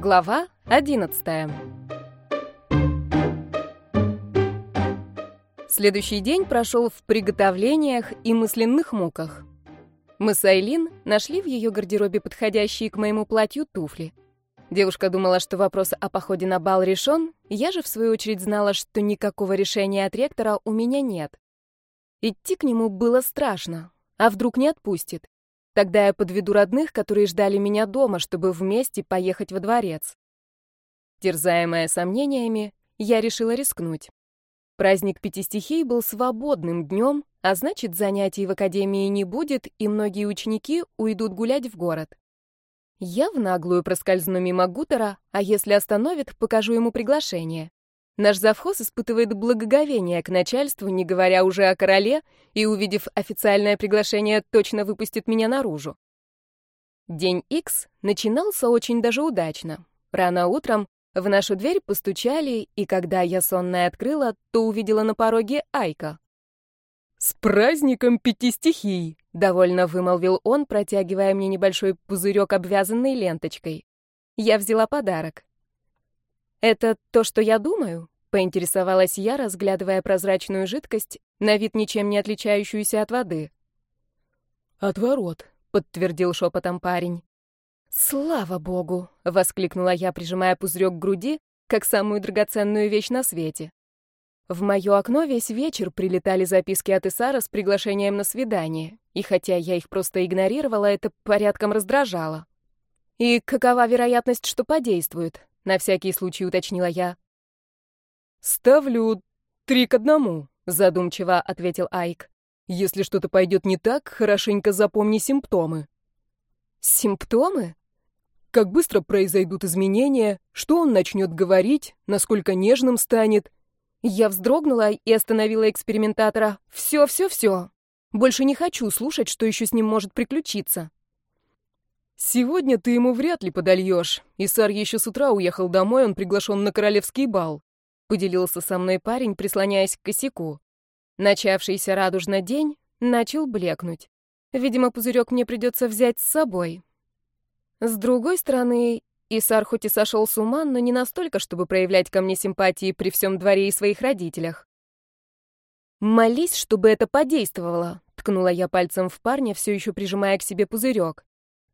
Глава 11. Следующий день прошел в приготовлениях и мысленных муках. Мы с Айлин нашли в ее гардеробе подходящие к моему платью туфли. Девушка думала, что вопрос о походе на бал решен, я же, в свою очередь, знала, что никакого решения от ректора у меня нет. Идти к нему было страшно, а вдруг не отпустит. Тогда я подведу родных, которые ждали меня дома, чтобы вместе поехать во дворец. Терзаемая сомнениями, я решила рискнуть. Праздник пяти стихий был свободным днем, а значит, занятий в академии не будет, и многие ученики уйдут гулять в город. Я в наглую проскользну мимо Гутера, а если остановит, покажу ему приглашение. Наш завхоз испытывает благоговение к начальству, не говоря уже о короле, и, увидев официальное приглашение, точно выпустит меня наружу. День X начинался очень даже удачно. Рано утром в нашу дверь постучали, и когда я сонная открыла, то увидела на пороге Айка. «С праздником пяти стихий!» — довольно вымолвил он, протягивая мне небольшой пузырек, обвязанный ленточкой. Я взяла подарок. «Это то, что я думаю?» — поинтересовалась я, разглядывая прозрачную жидкость, на вид ничем не отличающуюся от воды. «Отворот», — подтвердил шепотом парень. «Слава богу!» — воскликнула я, прижимая пузырек к груди, как самую драгоценную вещь на свете. В мое окно весь вечер прилетали записки от Исара с приглашением на свидание, и хотя я их просто игнорировала, это порядком раздражало. «И какова вероятность, что подействует?» — на всякий случай уточнила я. «Ставлю три к одному», — задумчиво ответил Айк. «Если что-то пойдет не так, хорошенько запомни симптомы». «Симптомы?» Как быстро произойдут изменения, что он начнет говорить, насколько нежным станет. Я вздрогнула и остановила экспериментатора. «Все, все, все. Больше не хочу слушать, что еще с ним может приключиться». «Сегодня ты ему вряд ли подольешь. Исар еще с утра уехал домой, он приглашен на королевский бал», — поделился со мной парень, прислоняясь к косяку. Начавшийся радужно день начал блекнуть. Видимо, пузырек мне придется взять с собой. С другой стороны, Исар хоть и сошел с ума, но не настолько, чтобы проявлять ко мне симпатии при всем дворе и своих родителях. «Молись, чтобы это подействовало», — ткнула я пальцем в парня, все еще прижимая к себе пузырек.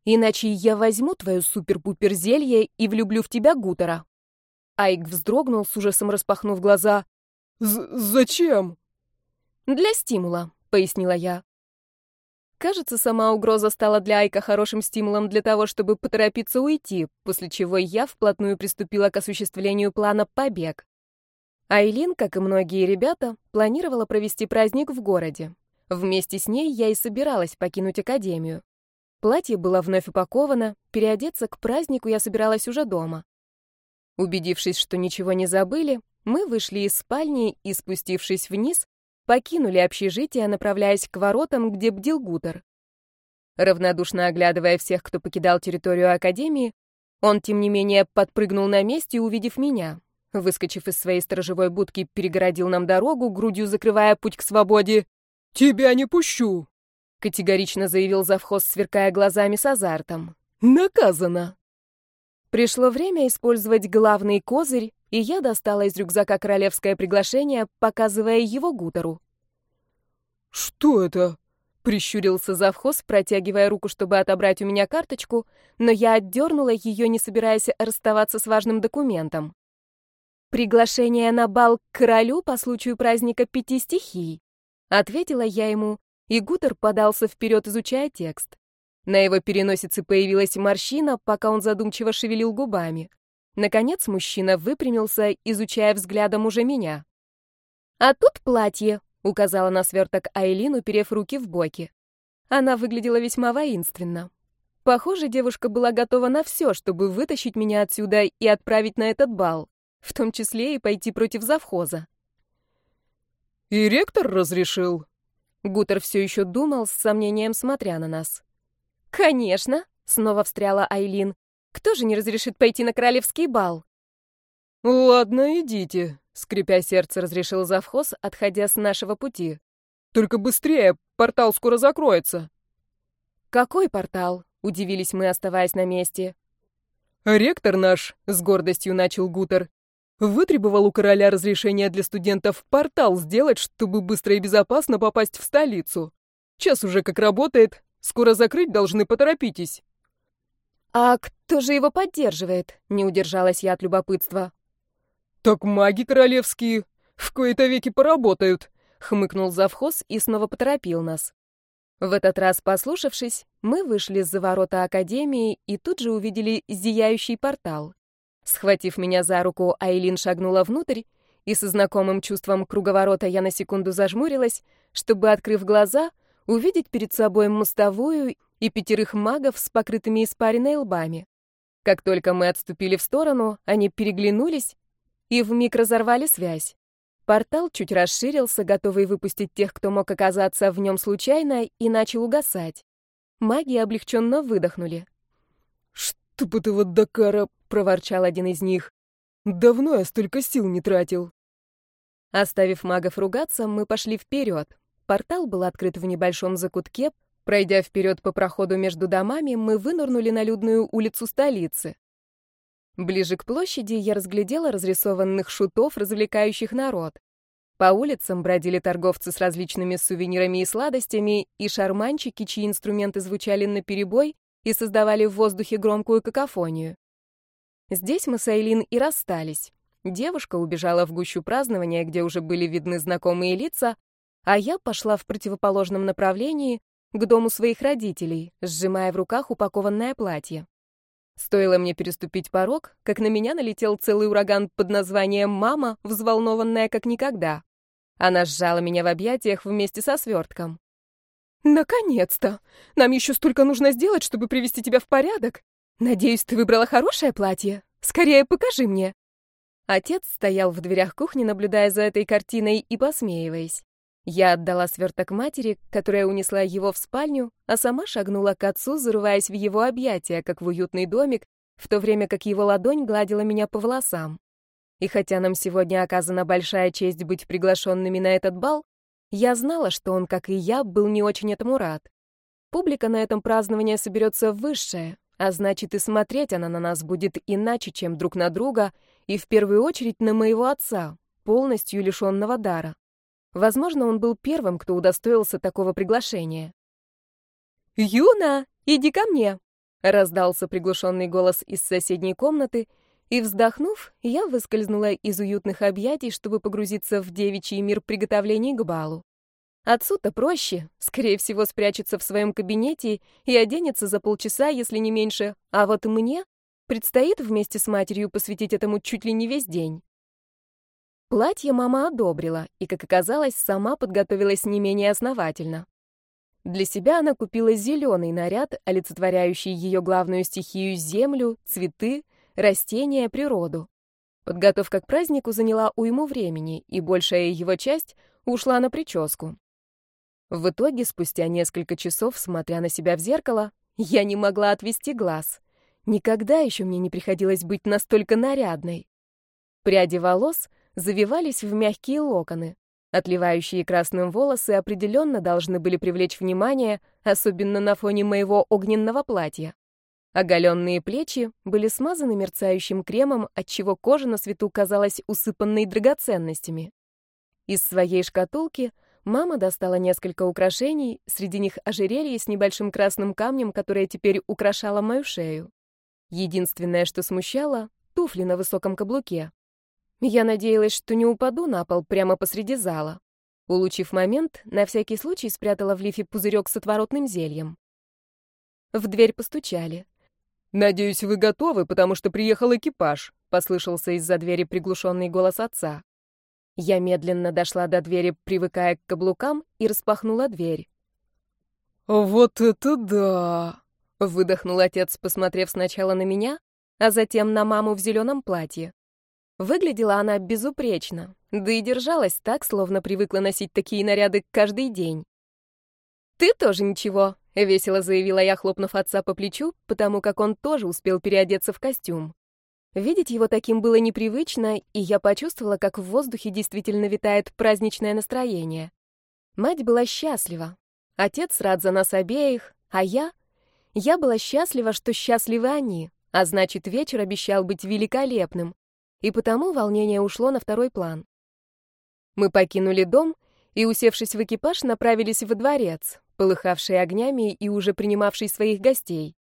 Иначе я возьму твое супер-пупер зелье и влюблю в тебя Гутера. Айк вздрогнул, с ужасом распахнув глаза. «Зачем?» «Для стимула», — пояснила я. Кажется, сама угроза стала для Айка хорошим стимулом для того, чтобы поторопиться уйти, после чего я вплотную приступила к осуществлению плана «Побег». Айлин, как и многие ребята, планировала провести праздник в городе. Вместе с ней я и собиралась покинуть академию. Платье было вновь упаковано, переодеться к празднику я собиралась уже дома. Убедившись, что ничего не забыли, мы вышли из спальни и, спустившись вниз, покинули общежитие, направляясь к воротам, где бдил Гутер. Равнодушно оглядывая всех, кто покидал территорию Академии, он, тем не менее, подпрыгнул на месте, увидев меня. Выскочив из своей сторожевой будки, перегородил нам дорогу, грудью закрывая путь к свободе. «Тебя не пущу!» — категорично заявил завхоз, сверкая глазами с азартом. «Наказано!» Пришло время использовать главный козырь, и я достала из рюкзака королевское приглашение, показывая его Гутеру. «Что это?» — прищурился завхоз, протягивая руку, чтобы отобрать у меня карточку, но я отдернула ее, не собираясь расставаться с важным документом. «Приглашение на бал к королю по случаю праздника пяти стихий», — ответила я ему, и Гутер подался вперед, изучая текст. На его переносице появилась морщина, пока он задумчиво шевелил губами. Наконец мужчина выпрямился, изучая взглядом уже меня. «А тут платье», — указала на сверток Айлин, уперев руки в боки. Она выглядела весьма воинственно. Похоже, девушка была готова на все, чтобы вытащить меня отсюда и отправить на этот бал, в том числе и пойти против завхоза. «И ректор разрешил?» Гутер все еще думал, с сомнением смотря на нас. «Конечно!» — снова встряла Айлин. «Кто же не разрешит пойти на королевский бал?» «Ладно, идите», — скрипя сердце, разрешил завхоз, отходя с нашего пути. «Только быстрее, портал скоро закроется». «Какой портал?» — удивились мы, оставаясь на месте. Ректор наш, с гордостью начал Гутер, вытребовал у короля разрешение для студентов портал сделать, чтобы быстро и безопасно попасть в столицу. Час уже как работает, скоро закрыть должны, поторопитесь. А кто же его поддерживает? Не удержалась я от любопытства. Так маги королевские в кои-то веки поработают, хмыкнул завхоз и снова поторопил нас. В этот раз, послушавшись, мы вышли за ворота академии и тут же увидели зияющий портал. Схватив меня за руку, Айлин шагнула внутрь, и со знакомым чувством круговорота я на секунду зажмурилась, чтобы, открыв глаза, увидеть перед собой мостовую и пятерых магов с покрытыми испаренной лбами. Как только мы отступили в сторону, они переглянулись и вмиг разорвали связь. Портал чуть расширился, готовый выпустить тех, кто мог оказаться в нем случайно, и начал угасать. Маги облегченно выдохнули. «Чтоб этого Дакара!» — проворчал один из них. «Давно я столько сил не тратил». Оставив магов ругаться, мы пошли вперед. Портал был открыт в небольшом закутке. Пройдя вперед по проходу между домами, мы вынырнули на людную улицу столицы. Ближе к площади я разглядела разрисованных шутов, развлекающих народ. По улицам бродили торговцы с различными сувенирами и сладостями, и шарманчики, чьи инструменты звучали наперебой и создавали в воздухе громкую какофонию. Здесь мы с Айлин и расстались. Девушка убежала в гущу празднования, где уже были видны знакомые лица, а я пошла в противоположном направлении, к дому своих родителей, сжимая в руках упакованное платье. Стоило мне переступить порог, как на меня налетел целый ураган под названием «Мама», взволнованная как никогда. Она сжала меня в объятиях вместе со свертком. «Наконец-то! Нам еще столько нужно сделать, чтобы привести тебя в порядок. Надеюсь, ты выбрала хорошее платье. Скорее покажи мне». Отец стоял в дверях кухни, наблюдая за этой картиной и посмеиваясь. Я отдала сверток матери, которая унесла его в спальню, а сама шагнула к отцу, зарываясь в его объятия, как в уютный домик, в то время как его ладонь гладила меня по волосам. И хотя нам сегодня оказана большая честь быть приглашенными на этот бал, я знала, что он, как и я, был не очень этому рад. Публика на этом праздновании соберется высшая, а значит и смотреть она на нас будет иначе, чем друг на друга, и в первую очередь на моего отца, полностью лишенного дара. Возможно, он был первым, кто удостоился такого приглашения. «Юна, иди ко мне!» — раздался приглушенный голос из соседней комнаты, и, вздохнув, я выскользнула из уютных объятий, чтобы погрузиться в девичий мир приготовлений к балу. Отцу-то проще, скорее всего, спрячется в своем кабинете и оденется за полчаса, если не меньше, а вот мне предстоит вместе с матерью посвятить этому чуть ли не весь день. Платье мама одобрила, и, как оказалось, сама подготовилась не менее основательно. Для себя она купила зеленый наряд, олицетворяющий ее главную стихию — землю, цветы, растения, природу. Подготовка к празднику заняла уйму времени, и большая его часть ушла на прическу. В итоге, спустя несколько часов, смотря на себя в зеркало, я не могла отвести глаз. Никогда еще мне не приходилось быть настолько нарядной. Пряди волос завивались в мягкие локоны. Отливающие красным волосы определенно должны были привлечь внимание, особенно на фоне моего огненного платья. Оголенные плечи были смазаны мерцающим кремом, отчего кожа на свету казалась усыпанной драгоценностями. Из своей шкатулки мама достала несколько украшений, среди них ожерелье с небольшим красным камнем, которое теперь украшало мою шею. Единственное, что смущало — туфли на высоком каблуке. Я надеялась, что не упаду на пол прямо посреди зала. Улучив момент, на всякий случай спрятала в лифе пузырек с отворотным зельем. В дверь постучали. «Надеюсь, вы готовы, потому что приехал экипаж», — послышался из-за двери приглушенный голос отца. Я медленно дошла до двери, привыкая к каблукам, и распахнула дверь. «Вот это да!» — выдохнул отец, посмотрев сначала на меня, а затем на маму в зеленом платье. Выглядела она безупречно, да и держалась так, словно привыкла носить такие наряды каждый день. «Ты тоже ничего», — весело заявила я, хлопнув отца по плечу, потому как он тоже успел переодеться в костюм. Видеть его таким было непривычно, и я почувствовала, как в воздухе действительно витает праздничное настроение. Мать была счастлива, отец рад за нас обеих, а я... Я была счастлива, что счастливы они, а значит, вечер обещал быть великолепным, и потому волнение ушло на второй план. Мы покинули дом и, усевшись в экипаж, направились во дворец, полыхавший огнями и уже принимавший своих гостей.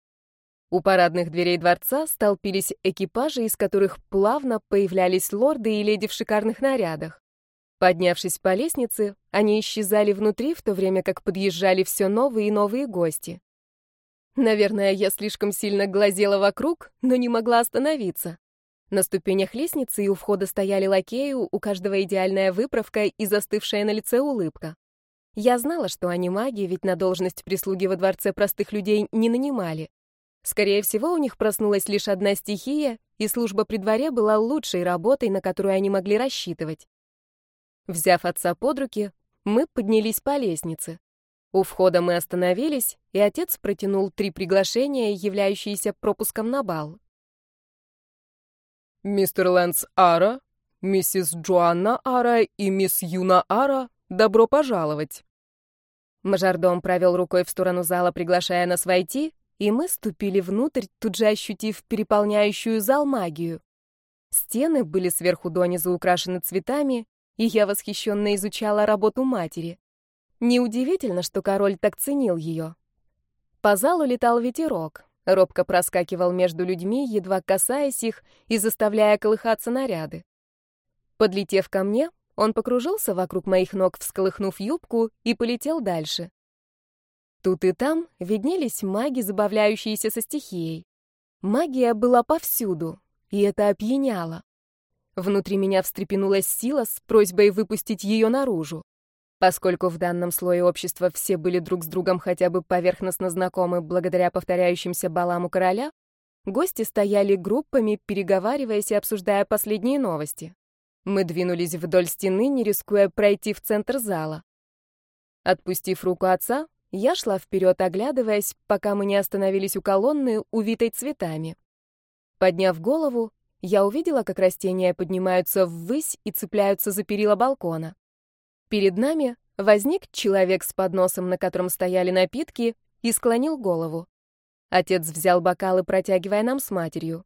У парадных дверей дворца столпились экипажи, из которых плавно появлялись лорды и леди в шикарных нарядах. Поднявшись по лестнице, они исчезали внутри, в то время как подъезжали все новые и новые гости. Наверное, я слишком сильно глазела вокруг, но не могла остановиться. На ступенях лестницы и у входа стояли лакеи, у каждого идеальная выправка и застывшая на лице улыбка. Я знала, что они маги, ведь на должность прислуги во дворце простых людей не нанимали. Скорее всего, у них проснулась лишь одна стихия, и служба при дворе была лучшей работой, на которую они могли рассчитывать. Взяв отца под руки, мы поднялись по лестнице. У входа мы остановились, и отец протянул три приглашения, являющиеся пропуском на бал. «Мистер Лэнс Ара, миссис Джоанна Ара и мисс Юна Ара, добро пожаловать!» Мажордом провел рукой в сторону зала, приглашая нас войти, и мы ступили внутрь, тут же ощутив переполняющую зал магию. Стены были сверху донизу украшены цветами, и я восхищенно изучала работу матери. Неудивительно, что король так ценил ее. По залу летал ветерок, робко проскакивал между людьми, едва касаясь их и заставляя колыхаться наряды. Подлетев ко мне, он покружился вокруг моих ног, всколыхнув юбку, и полетел дальше. Тут и там виднелись маги, забавляющиеся со стихией. Магия была повсюду, и это опьяняло. Внутри меня встрепенулась сила с просьбой выпустить ее наружу. Поскольку в данном слое общества все были друг с другом хотя бы поверхностно знакомы благодаря повторяющимся балам у короля, гости стояли группами, переговариваясь и обсуждая последние новости. Мы двинулись вдоль стены, не рискуя пройти в центр зала. Отпустив руку отца, я шла вперед, оглядываясь, пока мы не остановились у колонны, увитой цветами. Подняв голову, я увидела, как растения поднимаются ввысь и цепляются за перила балкона. Перед нами возник человек с подносом, на котором стояли напитки, и склонил голову. Отец взял бокалы, протягивая нам с матерью.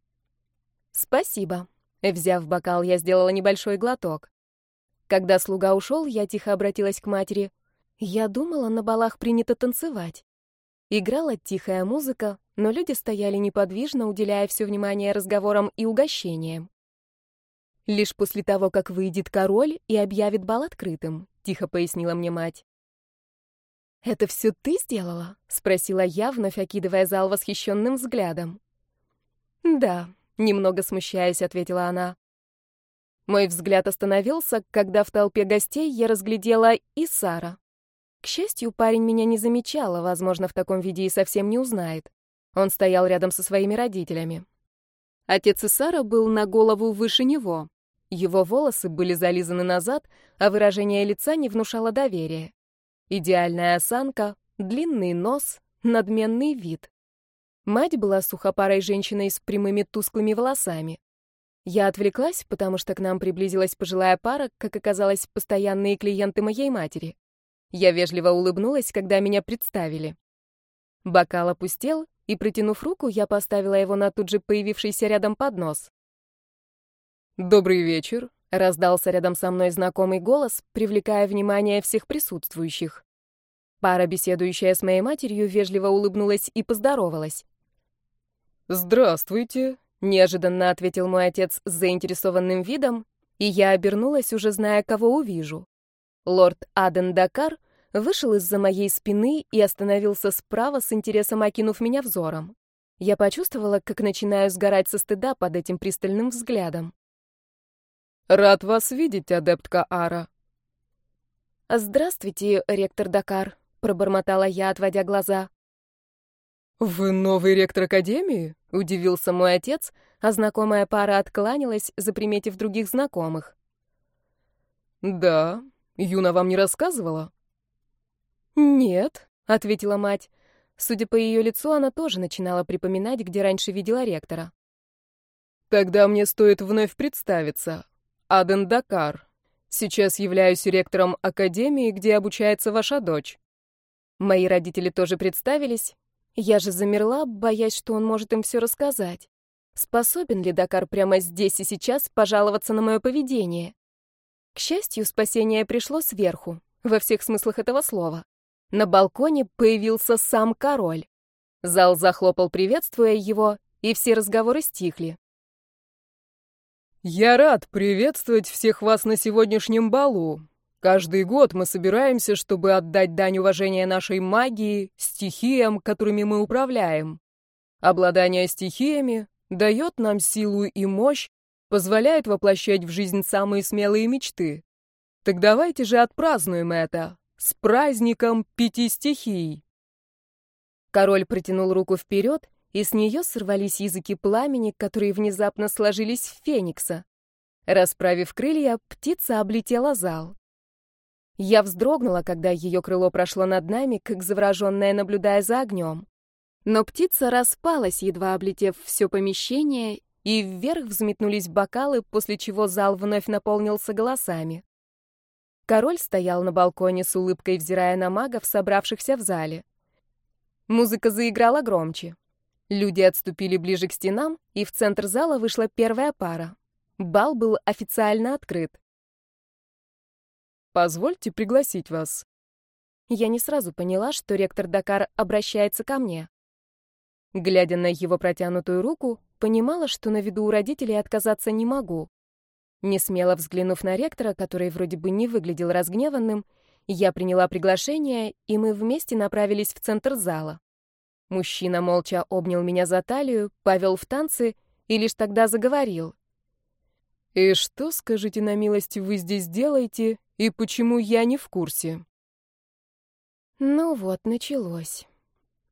«Спасибо». Взяв бокал, я сделала небольшой глоток. Когда слуга ушел, я тихо обратилась к матери. Я думала, на балах принято танцевать. Играла тихая музыка, но люди стояли неподвижно, уделяя все внимание разговорам и угощениям. Лишь после того, как выйдет король и объявит бал открытым, тихо пояснила мне мать. «Это все ты сделала?» — спросила я, вновь окидывая зал восхищенным взглядом. «Да», — немного смущаясь, ответила она. Мой взгляд остановился, когда в толпе гостей я разглядела и Сара. К счастью, парень меня не замечал, а, возможно, в таком виде и совсем не узнает. Он стоял рядом со своими родителями. Отец Исара был на голову выше него. Его волосы были зализаны назад, а выражение лица не внушало доверия. Идеальная осанка, длинный нос, надменный вид. Мать была сухопарой женщиной с прямыми тусклыми волосами. Я отвлеклась, потому что к нам приблизилась пожилая пара, как оказалось, постоянные клиенты моей матери. Я вежливо улыбнулась, когда меня представили. Бокал опустел, и, протянув руку, я поставила его на тут же появившийся рядом поднос. «Добрый вечер», — раздался рядом со мной знакомый голос, привлекая внимание всех присутствующих. Пара, беседующая с моей матерью, вежливо улыбнулась и поздоровалась. «Здравствуйте», — неожиданно ответил мой отец с заинтересованным видом, и я обернулась, уже зная, кого увижу. Лорд Аден Дакар вышел из-за моей спины и остановился справа с интересом окинув меня взором. Я почувствовала, как начинаю сгорать со стыда под этим пристальным взглядом. «Рад вас видеть, адептка Ара». «Здравствуйте, ректор Дакар», — пробормотала я, отводя глаза. «Вы новый ректор Академии?» — удивился мой отец, а знакомая пара откланялась, заприметив других знакомых. «Да, Юна вам не рассказывала? Нет, ответила мать. Судя по ее лицу, она тоже начинала припоминать, где раньше видела ректора. Тогда мне стоит вновь представиться. Аден Дакар. Сейчас являюсь ректором академии, где обучается ваша дочь. Мои родители тоже представились. Я же замерла, боясь, что он может им все рассказать. способен ли Дакар прямо здесь и сейчас пожаловаться на мое поведение. К счастью, спасение пришло сверху, во всех смыслах этого слова. На балконе появился сам король. Зал захлопал, приветствуя его, и все разговоры стихли. «Я рад приветствовать всех вас на сегодняшнем балу. Каждый год мы собираемся, чтобы отдать дань уважения нашей магии, стихиям, которыми мы управляем. Обладание стихиями дает нам силу и мощь, позволяет воплощать в жизнь самые смелые мечты. Так давайте же отпразднуем это с праздником пяти стихий. Король протянул руку вперед, и с нее сорвались языки пламени, которые внезапно сложились в феникса. Расправив крылья, птица облетела зал. Я вздрогнула, когда ее крыло прошло над нами, как завороженная, наблюдая за огнем. Но птица распалась, едва облетев все помещение, и вверх взметнулись бокалы, после чего зал вновь наполнился голосами. Король стоял на балконе с улыбкой, взирая на магов, собравшихся в зале. Музыка заиграла громче. Люди отступили ближе к стенам, и в центр зала вышла первая пара. Бал был официально открыт. «Позвольте пригласить вас». Я не сразу поняла, что ректор Дакар обращается ко мне. Глядя на его протянутую руку, понимала, что на виду у родителей отказаться не могу. Не смело взглянув на ректора, который вроде бы не выглядел разгневанным, я приняла приглашение, и мы вместе направились в центр зала. Мужчина молча обнял меня за талию, повел в танцы и лишь тогда заговорил. «И что, скажите на милость, вы здесь делаете, и почему я не в курсе?» Ну вот, началось.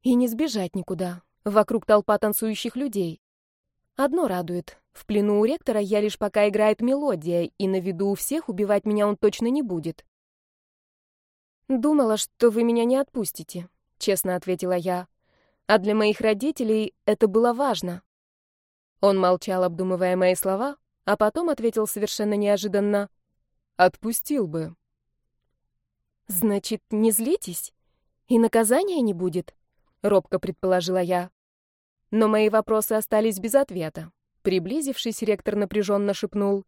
И не сбежать никуда. Вокруг толпа танцующих людей. Одно радует. В плену у ректора я лишь пока играет мелодия, и на виду у всех убивать меня он точно не будет. «Думала, что вы меня не отпустите», — честно ответила я. «А для моих родителей это было важно». Он молчал, обдумывая мои слова, а потом ответил совершенно неожиданно. «Отпустил бы». «Значит, не злитесь? И наказания не будет?» — робко предположила я. Но мои вопросы остались без ответа. Приблизившись, ректор напряженно шепнул.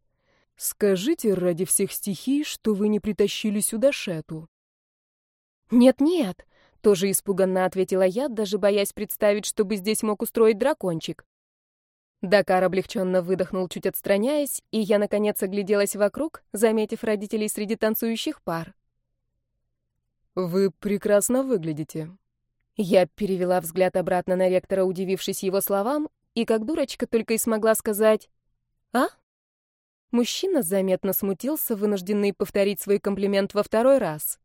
«Скажите ради всех стихий, что вы не притащили сюда Шету». «Нет-нет», — тоже испуганно ответила я, даже боясь представить, чтобы здесь мог устроить дракончик. Дакар облегченно выдохнул, чуть отстраняясь, и я, наконец, огляделась вокруг, заметив родителей среди танцующих пар. «Вы прекрасно выглядите», я перевела взгляд обратно на ректора, удивившись его словам, и как дурочка только и смогла сказать «А?». Мужчина заметно смутился, вынужденный повторить свой комплимент во второй раз.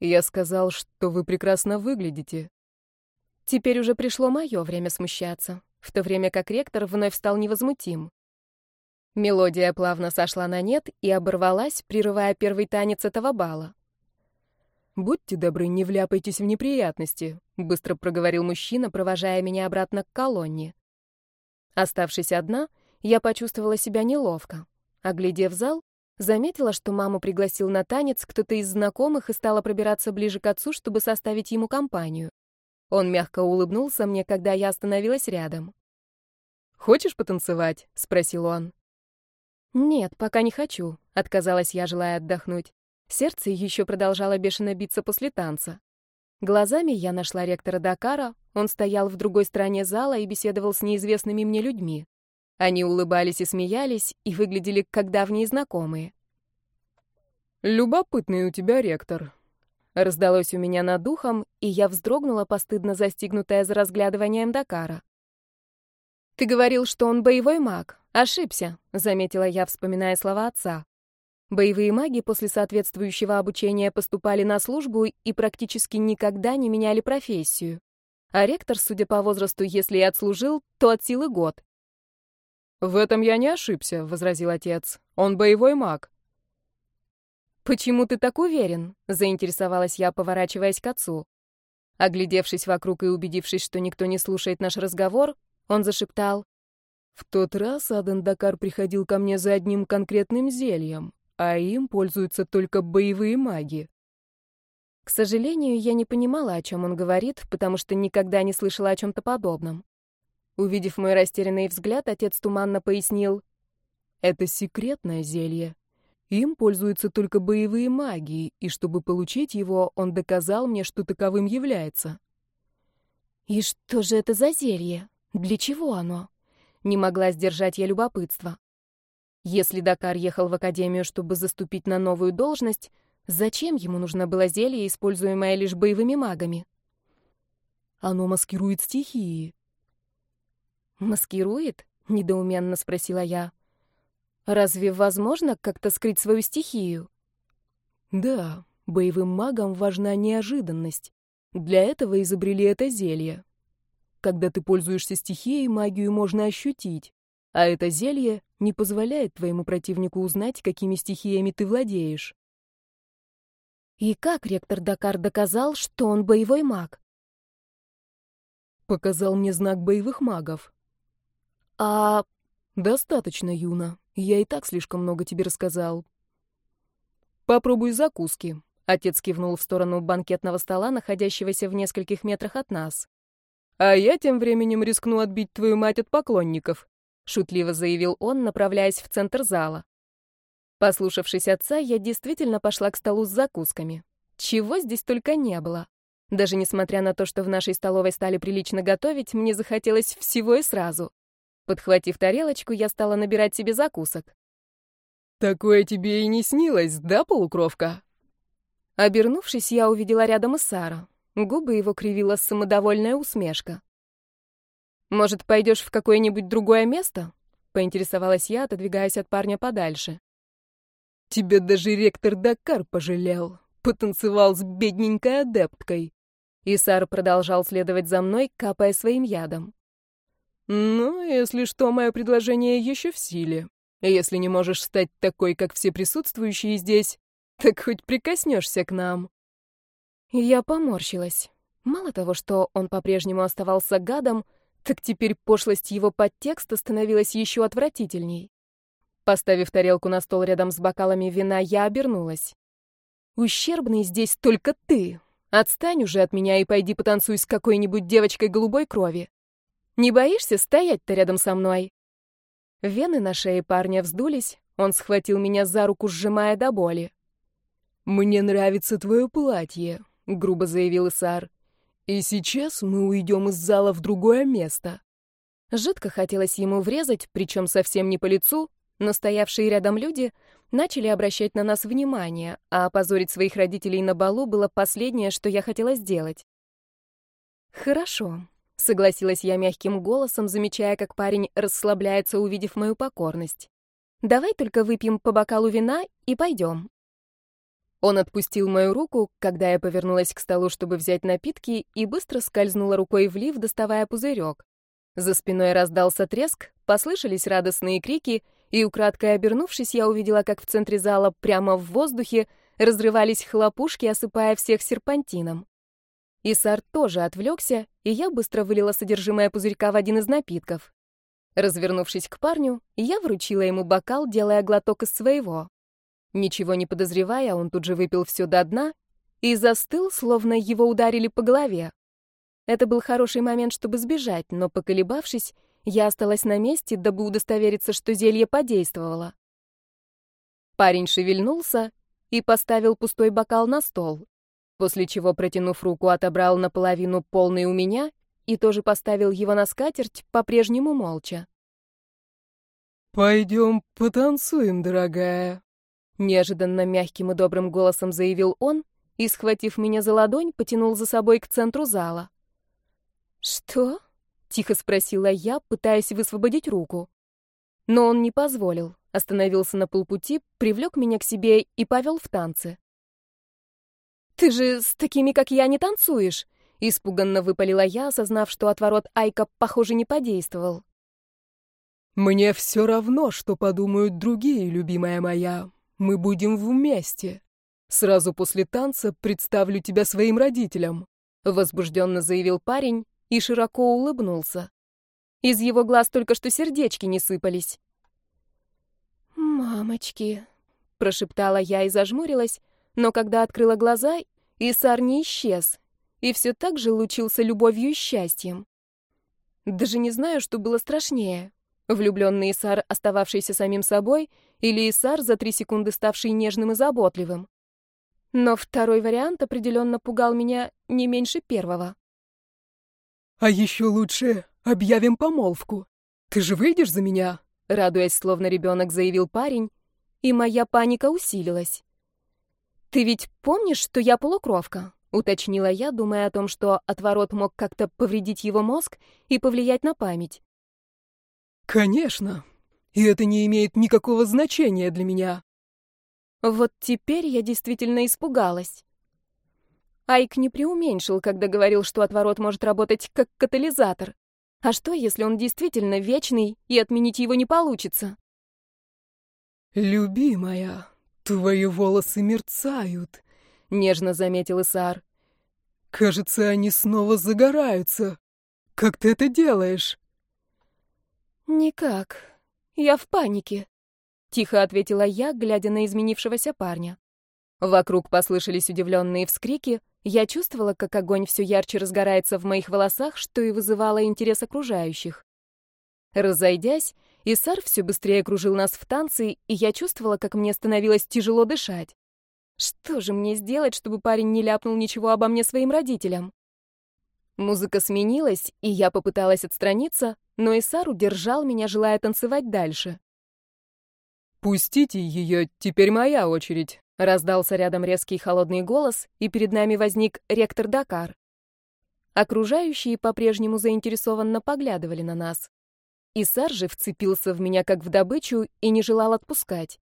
«Я сказал, что вы прекрасно выглядите». Теперь уже пришло мое время смущаться, в то время как ректор вновь стал невозмутим. Мелодия плавно сошла на нет и оборвалась, прерывая первый танец этого бала. «Будьте добры, не вляпайтесь в неприятности», — быстро проговорил мужчина, провожая меня обратно к колонне. Оставшись одна, я почувствовала себя неловко. Оглядев зал, заметила, что маму пригласил на танец кто-то из знакомых и стала пробираться ближе к отцу, чтобы составить ему компанию. Он мягко улыбнулся мне, когда я остановилась рядом. «Хочешь потанцевать?» — спросил он. «Нет, пока не хочу», — отказалась я, желая отдохнуть. Сердце еще продолжало бешено биться после танца. Глазами я нашла ректора Дакара, он стоял в другой стороне зала и беседовал с неизвестными мне людьми. Они улыбались и смеялись, и выглядели как давние знакомые. «Любопытный у тебя ректор», — раздалось у меня над духом, и я вздрогнула, постыдно застигнутая за разглядыванием Дакара. «Ты говорил, что он боевой маг. Ошибся», — заметила я, вспоминая слова отца. Боевые маги после соответствующего обучения поступали на службу и практически никогда не меняли профессию. А ректор, судя по возрасту, если и отслужил, то от силы год. «В этом я не ошибся», — возразил отец. «Он боевой маг». «Почему ты так уверен?» — заинтересовалась я, поворачиваясь к отцу. Оглядевшись вокруг и убедившись, что никто не слушает наш разговор, он зашептал. «В тот раз Аден Дакар приходил ко мне за одним конкретным зельем а им пользуются только боевые маги. К сожалению, я не понимала, о чем он говорит, потому что никогда не слышала о чем-то подобном. Увидев мой растерянный взгляд, отец туманно пояснил. «Это секретное зелье. Им пользуются только боевые маги, и чтобы получить его, он доказал мне, что таковым является». «И что же это за зелье? Для чего оно?» Не могла сдержать я любопытство. Если Дакар ехал в академию, чтобы заступить на новую должность, зачем ему нужно было зелье, используемое лишь боевыми магами? Оно маскирует стихии. «Маскирует?» — недоуменно спросила я. «Разве возможно как-то скрыть свою стихию?» «Да, боевым магам важна неожиданность. Для этого изобрели это зелье. Когда ты пользуешься стихией, магию можно ощутить, а это зелье не позволяет твоему противнику узнать, какими стихиями ты владеешь. И как ректор Дакар доказал, что он боевой маг? Показал мне знак боевых магов. А... Достаточно, Юна. Я и так слишком много тебе рассказал. Попробуй закуски. Отец кивнул в сторону банкетного стола, находящегося в нескольких метрах от нас. А я тем временем рискну отбить твою мать от поклонников, шутливо заявил он, направляясь в центр зала. Послушавшись отца, я действительно пошла к столу с закусками. Чего здесь только не было. Даже несмотря на то, что в нашей столовой стали прилично готовить, мне захотелось всего и сразу. Подхватив тарелочку, я стала набирать себе закусок. «Такое тебе и не снилось, да, полукровка?» Обернувшись, я увидела рядом Исара. Губы его кривила самодовольная усмешка. «Может, пойдешь в какое-нибудь другое место?» — поинтересовалась я, отодвигаясь от парня подальше. «Тебе даже ректор Дакар пожалел. Потанцевал с бедненькой адепткой». Исар продолжал следовать за мной, капая своим ядом. «Ну, если что, мое предложение еще в силе. Если не можешь стать такой, как все присутствующие здесь, так хоть прикоснешься к нам». Я поморщилась. Мало того, что он по-прежнему оставался гадом, так теперь пошлость его подтекста становилась еще отвратительней. Поставив тарелку на стол рядом с бокалами вина, я обернулась. «Ущербный здесь только ты. Отстань уже от меня и пойди потанцуй с какой-нибудь девочкой голубой крови. Не боишься стоять-то рядом со мной?» Вены на шее парня вздулись, он схватил меня за руку, сжимая до боли. «Мне нравится твое платье», — грубо заявил Исар. «И сейчас мы уйдем из зала в другое место». Жидко хотелось ему врезать, причем совсем не по лицу, но стоявшие рядом люди начали обращать на нас внимание, а опозорить своих родителей на балу было последнее, что я хотела сделать. «Хорошо», — согласилась я мягким голосом, замечая, как парень расслабляется, увидев мою покорность. «Давай только выпьем по бокалу вина и пойдем». Он отпустил мою руку, когда я повернулась к столу, чтобы взять напитки, и быстро скользнула рукой в лифт, доставая пузырек. За спиной раздался треск, послышались радостные крики, и, украдкой обернувшись, я увидела, как в центре зала, прямо в воздухе, разрывались хлопушки, осыпая всех серпантином. Исар тоже отвлекся, и я быстро вылила содержимое пузырька в один из напитков. Развернувшись к парню, я вручила ему бокал, делая глоток из своего. Ничего не подозревая, он тут же выпил все до дна и застыл, словно его ударили по голове. Это был хороший момент, чтобы сбежать, но, поколебавшись, я осталась на месте, дабы удостовериться, что зелье подействовало. Парень шевельнулся и поставил пустой бокал на стол, после чего, протянув руку, отобрал наполовину полный у меня и тоже поставил его на скатерть, по-прежнему молча. «Пойдем потанцуем, дорогая», Неожиданно мягким и добрым голосом заявил он и, схватив меня за ладонь, потянул за собой к центру зала. «Что?» — тихо спросила я, пытаясь высвободить руку. Но он не позволил, остановился на полпути, привлек меня к себе и повел в танцы. «Ты же с такими, как я, не танцуешь!» — испуганно выпалила я, осознав, что отворот Айка, похоже, не подействовал. «Мне все равно, что подумают другие, любимая моя. Мы будем вместе. Сразу после танца представлю тебя своим родителям», — возбужденно заявил парень и широко улыбнулся. Из его глаз только что сердечки не сыпались. «Мамочки», — прошептала я и зажмурилась, но когда открыла глаза, Исар не исчез и все так же лучился любовью и счастьем. Даже не знаю, что было страшнее. Влюбленный Исар, остававшийся самим собой, или Исар, за три секунды ставший нежным и заботливым. Но второй вариант определенно пугал меня не меньше первого. «А еще лучше объявим помолвку. Ты же выйдешь за меня?» Радуясь, словно ребенок, заявил парень, и моя паника усилилась. «Ты ведь помнишь, что я полукровка?» — уточнила я, думая о том, что отворот мог как-то повредить его мозг и повлиять на память. «Конечно. И это не имеет никакого значения для меня». Вот теперь я действительно испугалась. Айк не преуменьшил, когда говорил, что отворот может работать как катализатор. А что, если он действительно вечный, и отменить его не получится? «Любимая, твои волосы мерцают», — нежно заметил Исар. «Кажется, они снова загораются. Как ты это делаешь?» «Никак. Я в панике», — тихо ответила я, глядя на изменившегося парня. Вокруг послышались удивленные вскрики. Я чувствовала, как огонь все ярче разгорается в моих волосах, что и вызывало интерес окружающих. Разойдясь, Исар все быстрее кружил нас в танце, и я чувствовала, как мне становилось тяжело дышать. Что же мне сделать, чтобы парень не ляпнул ничего обо мне своим родителям? Музыка сменилась, и я попыталась отстраниться, но Исар удержал меня, желая танцевать дальше. «Пустите ее, теперь моя очередь», — раздался рядом резкий холодный голос, и перед нами возник ректор Дакар. Окружающие по-прежнему заинтересованно поглядывали на нас. Исар же вцепился в меня как в добычу и не желал отпускать.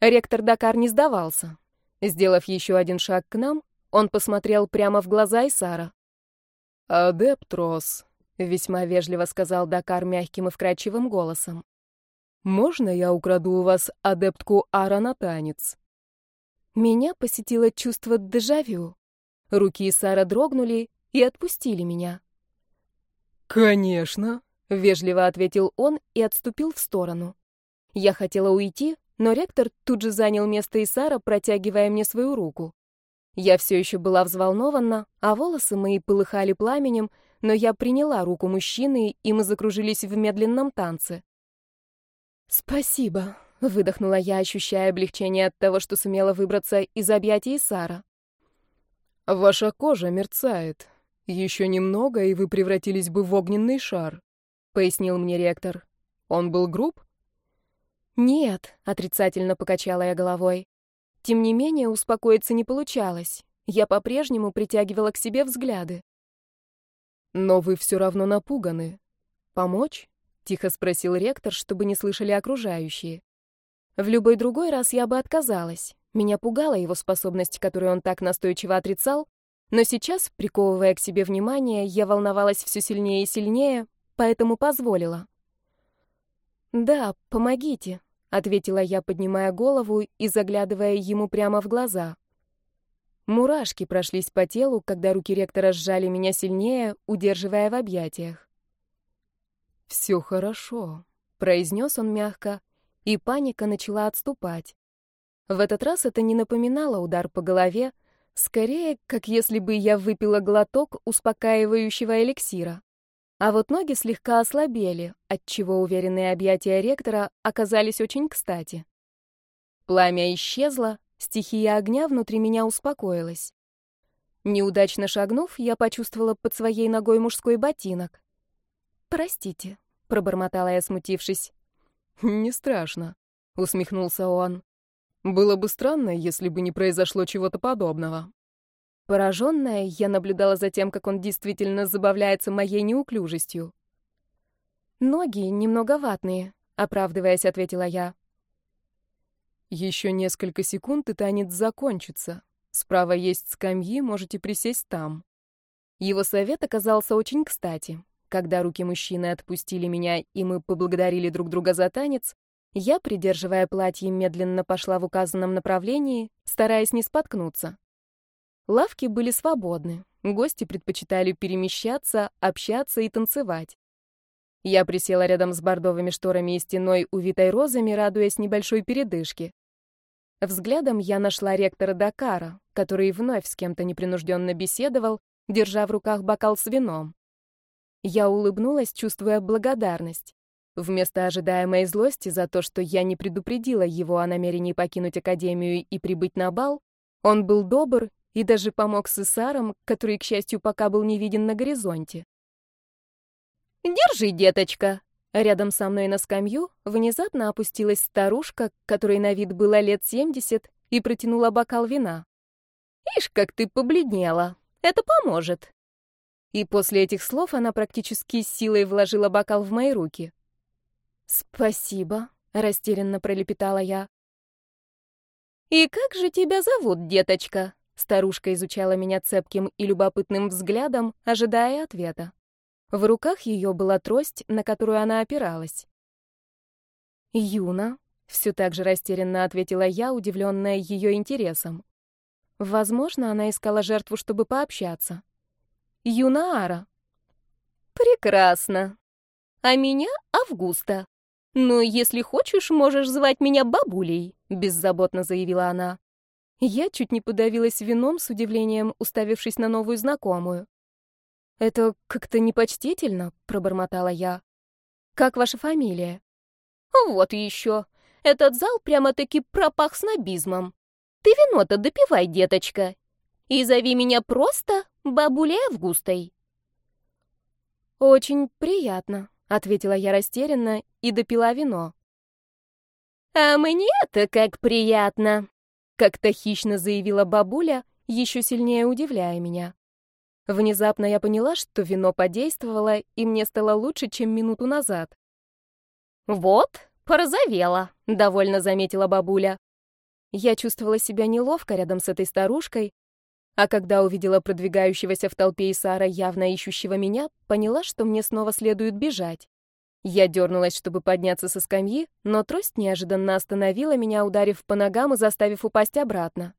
Ректор Дакар не сдавался. Сделав еще один шаг к нам, он посмотрел прямо в глаза Исара. «Адептрос», — весьма вежливо сказал Дакар мягким и вкрадчивым голосом. «Можно я украду у вас адептку Ара на танец?» Меня посетило чувство дежавю. Руки Исара дрогнули и отпустили меня. «Конечно», — вежливо ответил он и отступил в сторону. Я хотела уйти, но ректор тут же занял место Исара, протягивая мне свою руку. Я все еще была взволнована, а волосы мои полыхали пламенем, но я приняла руку мужчины, и мы закружились в медленном танце. «Спасибо», — выдохнула я, ощущая облегчение от того, что сумела выбраться из объятий Сара. «Ваша кожа мерцает. Еще немного, и вы превратились бы в огненный шар», — пояснил мне ректор. «Он был груб?» «Нет», — отрицательно покачала я головой. Тем не менее, успокоиться не получалось. Я по-прежнему притягивала к себе взгляды. «Но вы все равно напуганы. Помочь?» — тихо спросил ректор, чтобы не слышали окружающие. В любой другой раз я бы отказалась. Меня пугала его способность, которую он так настойчиво отрицал, но сейчас, приковывая к себе внимание, я волновалась все сильнее и сильнее, поэтому позволила. «Да, помогите», ответила я, поднимая голову и заглядывая ему прямо в глаза. Мурашки прошлись по телу, когда руки ректора сжали меня сильнее, удерживая в объятиях. «Все хорошо», — произнес он мягко, и паника начала отступать. В этот раз это не напоминало удар по голове, скорее, как если бы я выпила глоток успокаивающего эликсира. А вот ноги слегка ослабели, отчего уверенные объятия ректора оказались очень кстати. Пламя исчезло, стихия огня внутри меня успокоилась. Неудачно шагнув, я почувствовала под своей ногой мужской ботинок. «Простите», — пробормотала я, смутившись. «Не страшно», — усмехнулся он. «Было бы странно, если бы не произошло чего-то подобного». Пораженная, я наблюдала за тем, как он действительно забавляется моей неуклюжестью. «Ноги немного ватные», — оправдываясь, ответила я. «Еще несколько секунд, и танец закончится. Справа есть скамьи, можете присесть там». Его совет оказался очень кстати. Когда руки мужчины отпустили меня, и мы поблагодарили друг друга за танец, я, придерживая платье, медленно пошла в указанном направлении, стараясь не споткнуться. Лавки были свободны, гости предпочитали перемещаться, общаться и танцевать. Я присела рядом с бордовыми шторами и стеной, увитой розами, радуясь небольшой передышке. Взглядом я нашла ректора Дакара, который вновь с кем-то непринужденно беседовал, держа в руках бокал с вином. Я улыбнулась, чувствуя благодарность. Вместо ожидаемой злости за то, что я не предупредила его о намерении покинуть Академию и прибыть на бал, он был добр и даже помог с Исаром, который, к счастью, пока был не виден на горизонте. «Держи, деточка!» Рядом со мной на скамью внезапно опустилась старушка, которой на вид было лет семьдесят, и протянула бокал вина. «Ишь, как ты побледнела! Это поможет!» И после этих слов она практически силой вложила бокал в мои руки. «Спасибо», — растерянно пролепетала я. «И как же тебя зовут, деточка?» Старушка изучала меня цепким и любопытным взглядом, ожидая ответа. В руках ее была трость, на которую она опиралась. «Юна», — все так же растерянно ответила я, удивленная ее интересом. Возможно, она искала жертву, чтобы пообщаться. Юнаара. Прекрасно. А меня Августа. Но если хочешь, можешь звать меня бабулей, беззаботно заявила она. Я чуть не подавилась вином с удивлением, уставившись на новую знакомую. Это как-то непочтительно, пробормотала я. Как ваша фамилия? Вот еще. Этот зал прямо-таки пропах снобизмом. Ты вино-то допивай, деточка. И зови меня просто бабулей Августой». «Очень приятно», — ответила я растерянно и допила вино. «А мне-то как приятно!» — как-то хищно заявила бабуля, еще сильнее удивляя меня. Внезапно я поняла, что вино подействовало, и мне стало лучше, чем минуту назад. «Вот, порозовела», — довольно заметила бабуля. Я чувствовала себя неловко рядом с этой старушкой, а когда увидела продвигающегося в толпе Исара, явно ищущего меня, поняла, что мне снова следует бежать. Я дернулась, чтобы подняться со скамьи, но трость неожиданно остановила меня, ударив по ногам и заставив упасть обратно.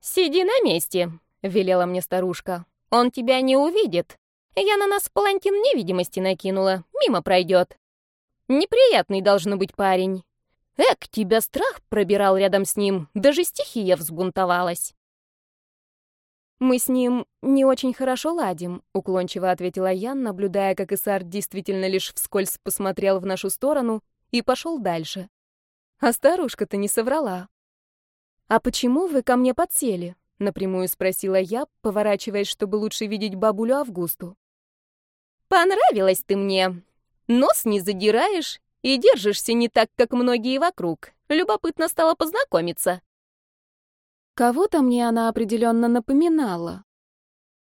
«Сиди на месте», — велела мне старушка. «Он тебя не увидит. Я на нас палантин невидимости накинула, мимо пройдет. Неприятный должен быть парень. Эк, тебя страх пробирал рядом с ним, даже стихия взбунтовалась». «Мы с ним не очень хорошо ладим», — уклончиво ответила я, наблюдая, как Исар действительно лишь вскользь посмотрел в нашу сторону и пошел дальше. А старушка-то не соврала. «А почему вы ко мне подсели?» — напрямую спросила я, поворачиваясь, чтобы лучше видеть бабулю Августу. «Понравилась ты мне. Нос не задираешь и держишься не так, как многие вокруг. Любопытно стало познакомиться», Кого-то мне она определенно напоминала.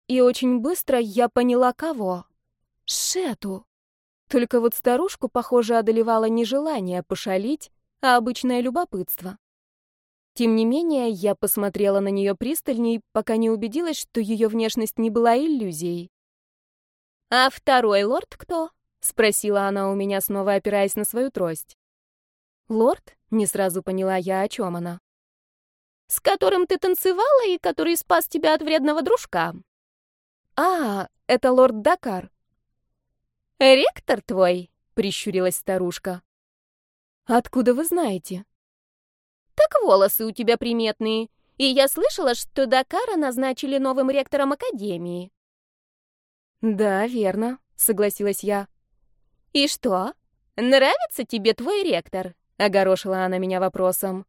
И очень быстро я поняла, кого. Шету. Только вот старушку, похоже, одолевало не желание пошалить, а обычное любопытство. Тем не менее, я посмотрела на нее пристальней, пока не убедилась, что ее внешность не была иллюзией. «А второй лорд кто?» — спросила она у меня, снова опираясь на свою трость. «Лорд?» — не сразу поняла я, о чем она с которым ты танцевала и который спас тебя от вредного дружка. А, это лорд Дакар. Ректор твой, прищурилась старушка. Откуда вы знаете? Так волосы у тебя приметные, и я слышала, что Дакара назначили новым ректором академии. Да, верно, согласилась я. И что? Нравится тебе твой ректор? огорошила она меня вопросом.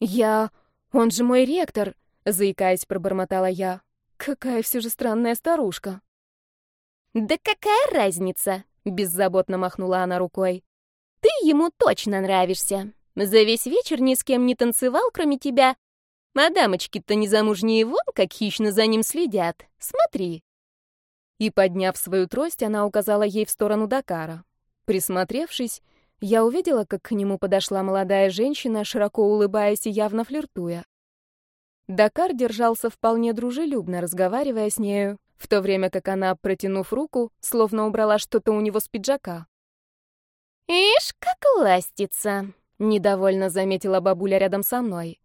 «Я... Он же мой ректор!» — заикаясь, пробормотала я. «Какая все же странная старушка!» «Да какая разница?» — беззаботно махнула она рукой. «Ты ему точно нравишься. За весь вечер ни с кем не танцевал, кроме тебя. А дамочки-то незамужние вон, как хищно за ним следят. Смотри!» И, подняв свою трость, она указала ей в сторону Дакара. Присмотревшись, я увидела, как к нему подошла молодая женщина, широко улыбаясь и явно флиртуя. Дакар держался вполне дружелюбно, разговаривая с нею, в то время как она, протянув руку, словно убрала что-то у него с пиджака. «Ишь, как ластится!» — недовольно заметила бабуля рядом со мной.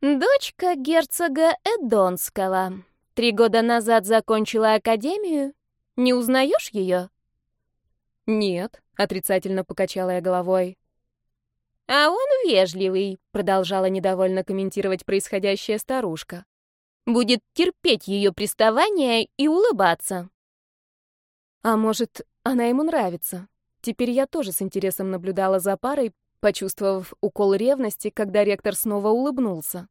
«Дочка герцога Эдонского. Три года назад закончила академию. Не узнаешь ее?» «Нет», — отрицательно покачала я головой. «А он вежливый», — продолжала недовольно комментировать происходящее старушка. «Будет терпеть ее приставания и улыбаться». А может, она ему нравится? Теперь я тоже с интересом наблюдала за парой, почувствовав укол ревности, когда ректор снова улыбнулся.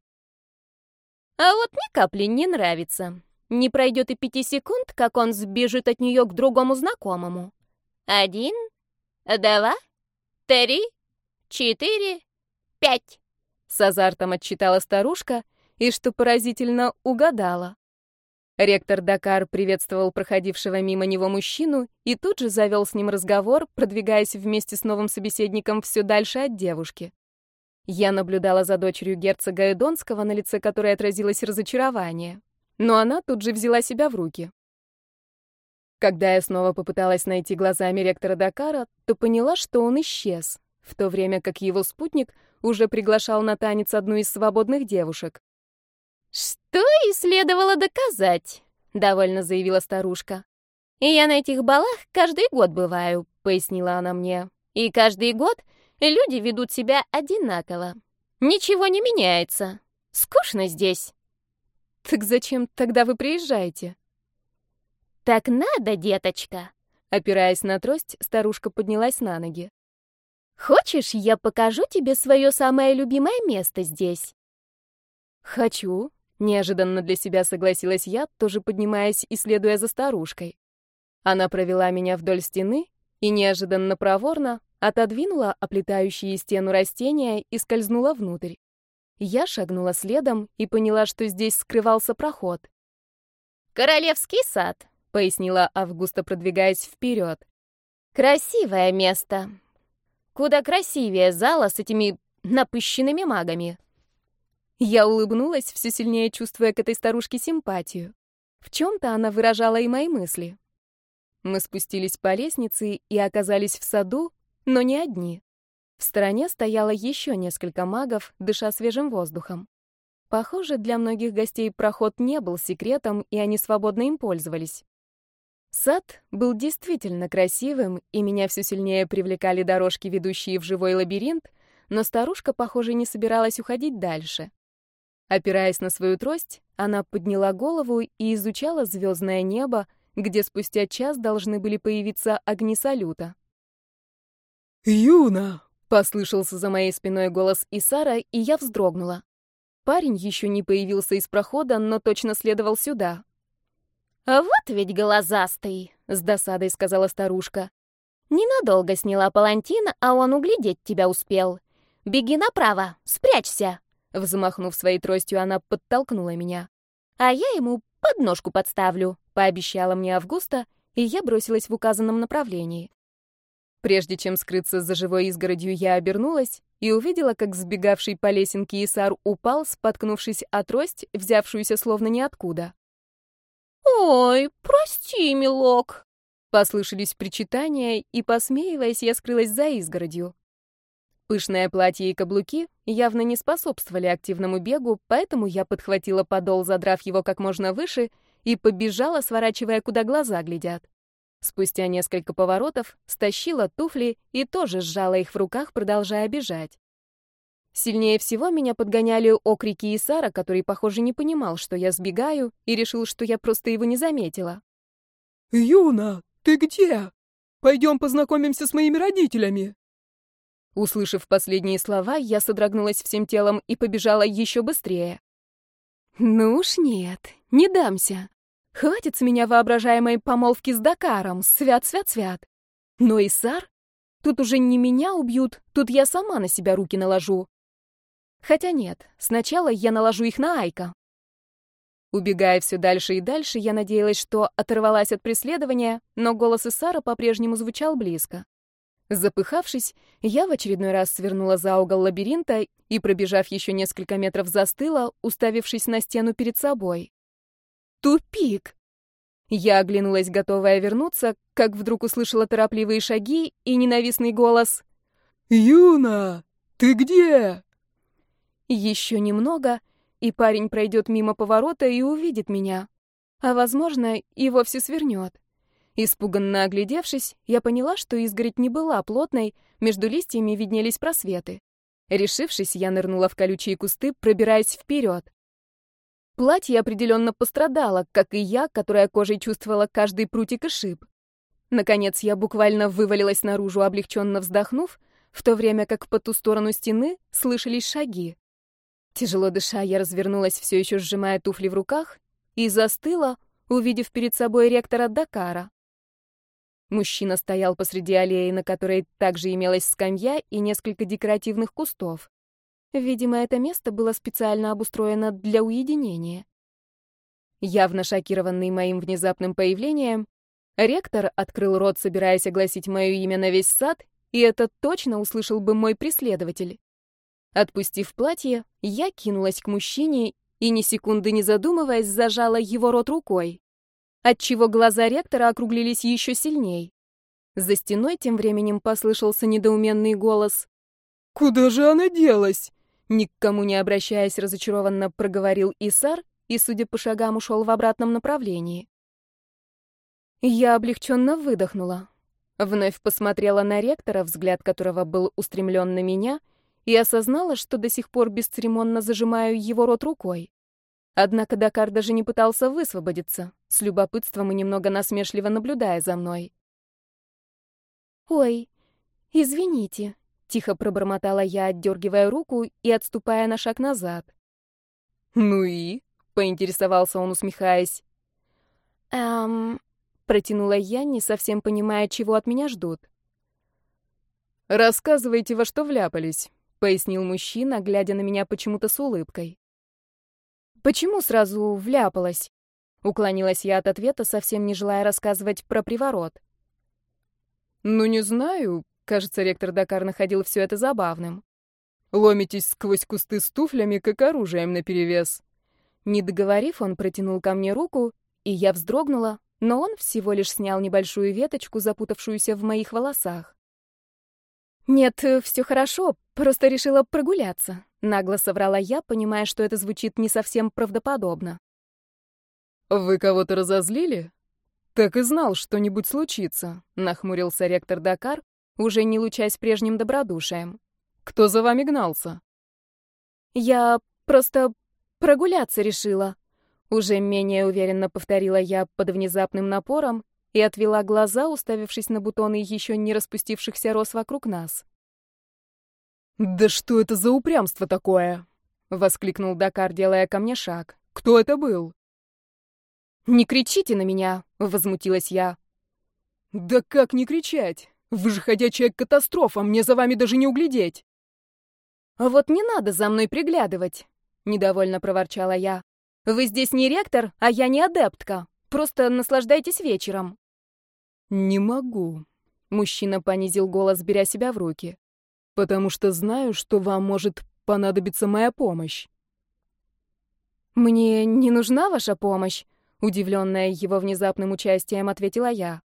А вот ни капли не нравится. Не пройдет и пяти секунд, как он сбежит от нее к другому знакомому. Один, два, три, четыре, пять. С азартом отчитала старушка и, что поразительно, угадала. Ректор Дакар приветствовал проходившего мимо него мужчину и тут же завел с ним разговор, продвигаясь вместе с новым собеседником все дальше от девушки. Я наблюдала за дочерью герцога Эдонского, на лице которой отразилось разочарование. Но она тут же взяла себя в руки. Когда я снова попыталась найти глазами ректора Дакара, то поняла, что он исчез, в то время как его спутник уже приглашал на танец одну из свободных девушек. «Что и следовало доказать», — довольно заявила старушка. «И я на этих балах каждый год бываю», — пояснила она мне. «И каждый год люди ведут себя одинаково. Ничего не меняется. Скучно здесь». «Так зачем тогда вы приезжаете?» «Так надо, деточка!» Опираясь на трость, старушка поднялась на ноги. «Хочешь, я покажу тебе свое самое любимое место здесь?» «Хочу», — неожиданно для себя согласилась я, тоже поднимаясь и следуя за старушкой. Она провела меня вдоль стены и неожиданно проворно отодвинула оплетающие стену растения и скользнула внутрь. Я шагнула следом и поняла, что здесь скрывался проход. «Королевский сад», — пояснила Августа, продвигаясь вперед. «Красивое место. Куда красивее зала с этими напыщенными магами». Я улыбнулась, все сильнее чувствуя к этой старушке симпатию. В чем-то она выражала и мои мысли. Мы спустились по лестнице и оказались в саду, но не одни. В стороне стояло еще несколько магов, дыша свежим воздухом. Похоже, для многих гостей проход не был секретом, и они свободно им пользовались. Сад был действительно красивым, и меня все сильнее привлекали дорожки, ведущие в живой лабиринт, но старушка, похоже, не собиралась уходить дальше. Опираясь на свою трость, она подняла голову и изучала звездное небо, где спустя час должны были появиться огни салюта. «Юна, Послышался за моей спиной голос Исара, и я вздрогнула. Парень еще не появился из прохода, но точно следовал сюда. «А вот ведь глазастый!» — с досадой сказала старушка. «Ненадолго сняла палантин, а он углядеть тебя успел. Беги направо, спрячься!» Взмахнув своей тростью, она подтолкнула меня. «А я ему подножку подставлю», — пообещала мне Августа, и я бросилась в указанном направлении. Прежде чем скрыться за живой изгородью, я обернулась и увидела, как сбегавший по лесенке Исар упал, споткнувшись о трость, взявшуюся словно ниоткуда. «Ой, прости, милок!» Послышались причитания, и, посмеиваясь, я скрылась за изгородью. Пышное платье и каблуки явно не способствовали активному бегу, поэтому я подхватила подол, задрав его как можно выше, и побежала, сворачивая, куда глаза глядят. Спустя несколько поворотов стащила туфли и тоже сжала их в руках, продолжая бежать. Сильнее всего меня подгоняли окрики Исара, который, похоже, не понимал, что я сбегаю, и решил, что я просто его не заметила. «Юна, ты где? Пойдем познакомимся с моими родителями!» Услышав последние слова, я содрогнулась всем телом и побежала еще быстрее. «Ну уж нет, не дамся. Хватит с меня воображаемой помолвки с Дакаром, свят-свят-свят. Но и Сар? Тут уже не меня убьют, тут я сама на себя руки наложу. Хотя нет, сначала я наложу их на Айка. Убегая все дальше и дальше, я надеялась, что оторвалась от преследования, но голос Исара по-прежнему звучал близко. Запыхавшись, я в очередной раз свернула за угол лабиринта и, пробежав еще несколько метров, застыла, уставившись на стену перед собой. Тупик! Я оглянулась, готовая вернуться, как вдруг услышала торопливые шаги и ненавистный голос. «Юна, ты где?» Еще немного, и парень пройдет мимо поворота и увидит меня. А, возможно, и вовсе свернет. Испуганно оглядевшись, я поняла, что изгородь не была плотной, между листьями виднелись просветы. Решившись, я нырнула в колючие кусты, пробираясь вперед. Платье определенно пострадало, как и я, которая кожей чувствовала каждый прутик и шип. Наконец я буквально вывалилась наружу, облегченно вздохнув, в то время как по ту сторону стены слышались шаги. Тяжело дыша, я развернулась, все еще сжимая туфли в руках, и застыла, увидев перед собой ректора Дакара. Мужчина стоял посреди аллеи, на которой также имелась скамья и несколько декоративных кустов. Видимо, это место было специально обустроено для уединения. Явно шокированный моим внезапным появлением, ректор открыл рот, собираясь огласить мое имя на весь сад, и это точно услышал бы мой преследователь. Отпустив платье, я кинулась к мужчине и, ни секунды не задумываясь, зажала его рот рукой, отчего глаза ректора округлились еще сильней. За стеной тем временем послышался недоуменный голос. «Куда же она делась?» Ни к кому не обращаясь, разочарованно проговорил Исар и, судя по шагам, ушел в обратном направлении. Я облегченно выдохнула. Вновь посмотрела на ректора, взгляд которого был устремлен на меня, и осознала, что до сих пор бесцеремонно зажимаю его рот рукой. Однако Дакар даже не пытался высвободиться, с любопытством и немного насмешливо наблюдая за мной. «Ой, извините», — тихо пробормотала я, отдергивая руку и отступая на шаг назад. «Ну и?» — поинтересовался он, усмехаясь. «Эм...» — протянула я, не совсем понимая, чего от меня ждут. «Рассказывайте, во что вляпались», — пояснил мужчина, глядя на меня почему-то с улыбкой. «Почему сразу вляпалась?» — уклонилась я от ответа, совсем не желая рассказывать про приворот. «Ну, не знаю. Кажется, ректор Дакар находил все это забавным. Ломитесь сквозь кусты с туфлями, как оружием наперевес». Не договорив, он протянул ко мне руку, и я вздрогнула, но он всего лишь снял небольшую веточку, запутавшуюся в моих волосах. «Нет, э, все хорошо, просто решила прогуляться», — нагло соврала я, понимая, что это звучит не совсем правдоподобно. «Вы кого-то разозлили?» «Так и знал, что-нибудь случится», — нахмурился ректор Дакар, уже не лучась прежним добродушием. «Кто за вами гнался?» «Я просто прогуляться решила», — уже менее уверенно повторила я под внезапным напором, и отвела глаза, уставившись на бутоны еще не распустившихся роз вокруг нас. «Да что это за упрямство такое?» — воскликнул Дакар, делая ко мне шаг. «Кто это был?» «Не кричите на меня!» — возмутилась я. «Да как не кричать? Вы же ходячая катастрофа, мне за вами даже не углядеть!» «А вот не надо за мной приглядывать!» — недовольно проворчала я. «Вы здесь не ректор, а я не адептка. Просто наслаждайтесь вечером». «Не могу», — мужчина понизил голос, беря себя в руки, «потому что знаю, что вам может понадобиться моя помощь». «Мне не нужна ваша помощь», — удивленная его внезапным участием, ответила я.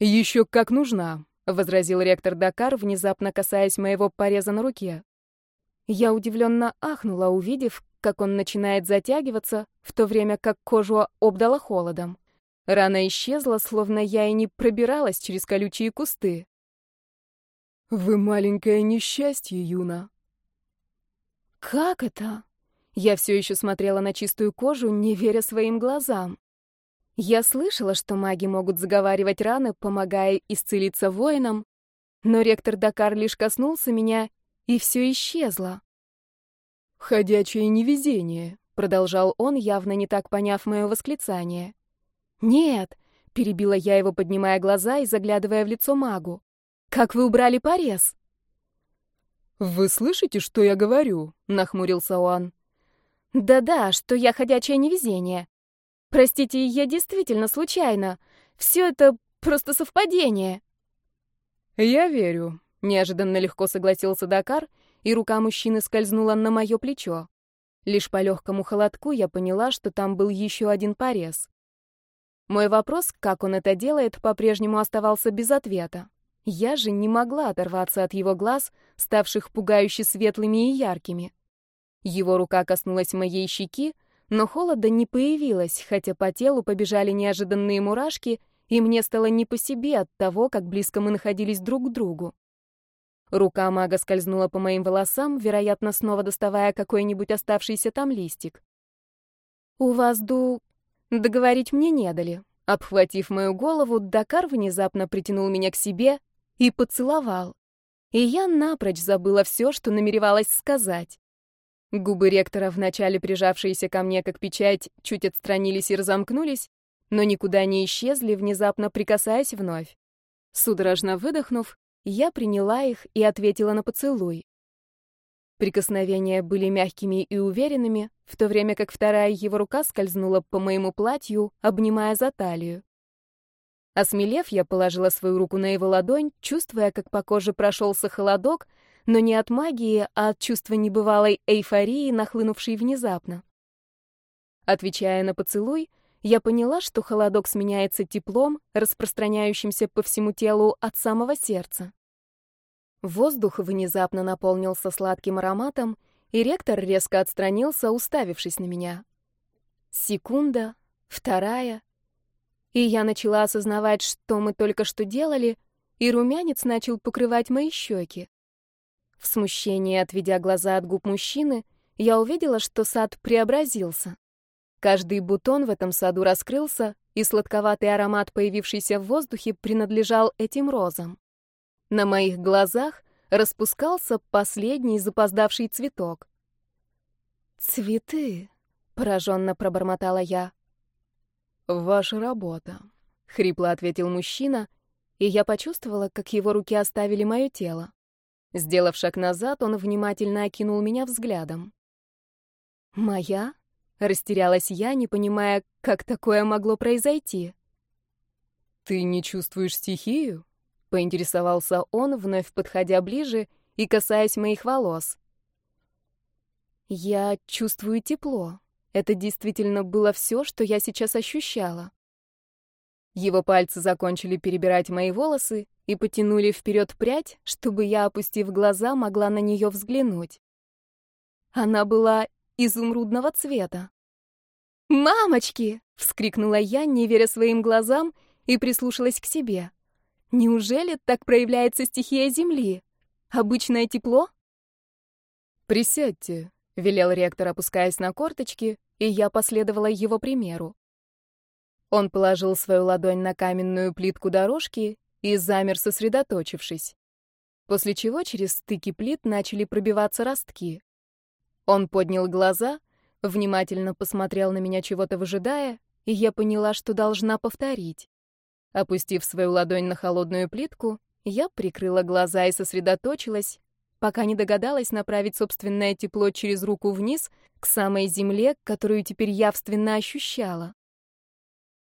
«Еще как нужна», — возразил ректор Дакар, внезапно касаясь моего пореза на руке. Я удивленно ахнула, увидев, как он начинает затягиваться, в то время как кожу обдала холодом. Рана исчезла, словно я и не пробиралась через колючие кусты. «Вы маленькое несчастье, Юна». «Как это?» Я все еще смотрела на чистую кожу, не веря своим глазам. Я слышала, что маги могут заговаривать раны, помогая исцелиться воинам, но ректор Дакар лишь коснулся меня, и все исчезло. «Ходячее невезение», — продолжал он, явно не так поняв мое восклицание. «Нет», — перебила я его, поднимая глаза и заглядывая в лицо магу. «Как вы убрали порез?» «Вы слышите, что я говорю?» — нахмурился он. «Да-да, что я ходячее невезение. Простите, я действительно случайно. Все это просто совпадение». «Я верю», — неожиданно легко согласился Дакар и рука мужчины скользнула на мое плечо. Лишь по легкому холодку я поняла, что там был еще один порез. Мой вопрос, как он это делает, по-прежнему оставался без ответа. Я же не могла оторваться от его глаз, ставших пугающе светлыми и яркими. Его рука коснулась моей щеки, но холода не появилось, хотя по телу побежали неожиданные мурашки, и мне стало не по себе от того, как близко мы находились друг к другу. Рука мага скользнула по моим волосам, вероятно, снова доставая какой-нибудь оставшийся там листик. «У вас ду...» Договорить мне не дали. Обхватив мою голову, Дакар внезапно притянул меня к себе и поцеловал. И я напрочь забыла все, что намеревалась сказать. Губы ректора, вначале прижавшиеся ко мне как печать, чуть отстранились и разомкнулись, но никуда не исчезли, внезапно прикасаясь вновь. Судорожно выдохнув, я приняла их и ответила на поцелуй. Прикосновения были мягкими и уверенными, в то время как вторая его рука скользнула по моему платью, обнимая за талию. Осмелев, я положила свою руку на его ладонь, чувствуя, как по коже прошелся холодок, но не от магии, а от чувства небывалой эйфории, нахлынувшей внезапно. Отвечая на поцелуй, я поняла, что холодок сменяется теплом, распространяющимся по всему телу от самого сердца. Воздух внезапно наполнился сладким ароматом, и ректор резко отстранился, уставившись на меня. Секунда, вторая, и я начала осознавать, что мы только что делали, и румянец начал покрывать мои щеки. В смущении, отведя глаза от губ мужчины, я увидела, что сад преобразился. Каждый бутон в этом саду раскрылся, и сладковатый аромат, появившийся в воздухе, принадлежал этим розам. На моих глазах распускался последний запоздавший цветок. «Цветы», — пораженно пробормотала я. «Ваша работа», — хрипло ответил мужчина, и я почувствовала, как его руки оставили мое тело. Сделав шаг назад, он внимательно окинул меня взглядом. «Моя?» — растерялась я, не понимая, как такое могло произойти. «Ты не чувствуешь стихию?» Поинтересовался он, вновь подходя ближе и касаясь моих волос. Я чувствую тепло. Это действительно было все, что я сейчас ощущала. Его пальцы закончили перебирать мои волосы и потянули вперед прядь, чтобы я, опустив глаза, могла на нее взглянуть. Она была изумрудного цвета. «Мамочки!» — вскрикнула я, не веря своим глазам, и прислушалась к себе. Неужели так проявляется стихия Земли? Обычное тепло? «Присядьте», — велел ректор, опускаясь на корточки, и я последовала его примеру. Он положил свою ладонь на каменную плитку дорожки и замер, сосредоточившись. После чего через стыки плит начали пробиваться ростки. Он поднял глаза, внимательно посмотрел на меня, чего-то выжидая, и я поняла, что должна повторить. Опустив свою ладонь на холодную плитку, я прикрыла глаза и сосредоточилась, пока не догадалась направить собственное тепло через руку вниз к самой земле, которую теперь явственно ощущала.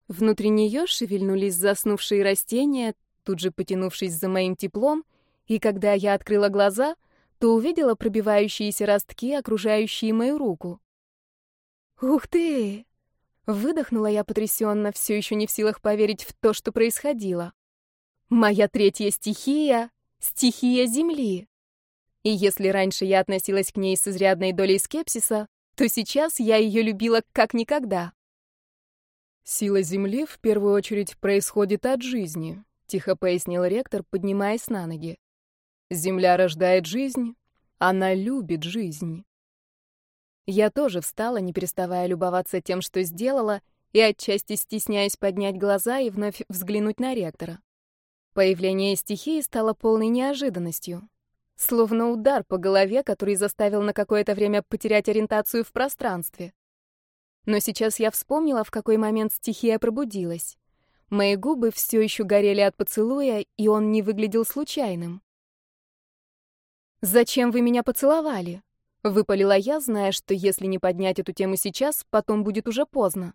Внутри нее шевельнулись заснувшие растения, тут же потянувшись за моим теплом, и когда я открыла глаза, то увидела пробивающиеся ростки, окружающие мою руку. «Ух ты!» Выдохнула я потрясенно, все еще не в силах поверить в то, что происходило. Моя третья стихия — стихия Земли. И если раньше я относилась к ней с изрядной долей скепсиса, то сейчас я ее любила как никогда. «Сила Земли в первую очередь происходит от жизни», — тихо пояснил ректор, поднимаясь на ноги. «Земля рождает жизнь, она любит жизнь». Я тоже встала, не переставая любоваться тем, что сделала, и отчасти стесняясь поднять глаза и вновь взглянуть на ректора. Появление стихии стало полной неожиданностью. Словно удар по голове, который заставил на какое-то время потерять ориентацию в пространстве. Но сейчас я вспомнила, в какой момент стихия пробудилась. Мои губы все еще горели от поцелуя, и он не выглядел случайным. «Зачем вы меня поцеловали?» Выпалила я, зная, что если не поднять эту тему сейчас, потом будет уже поздно.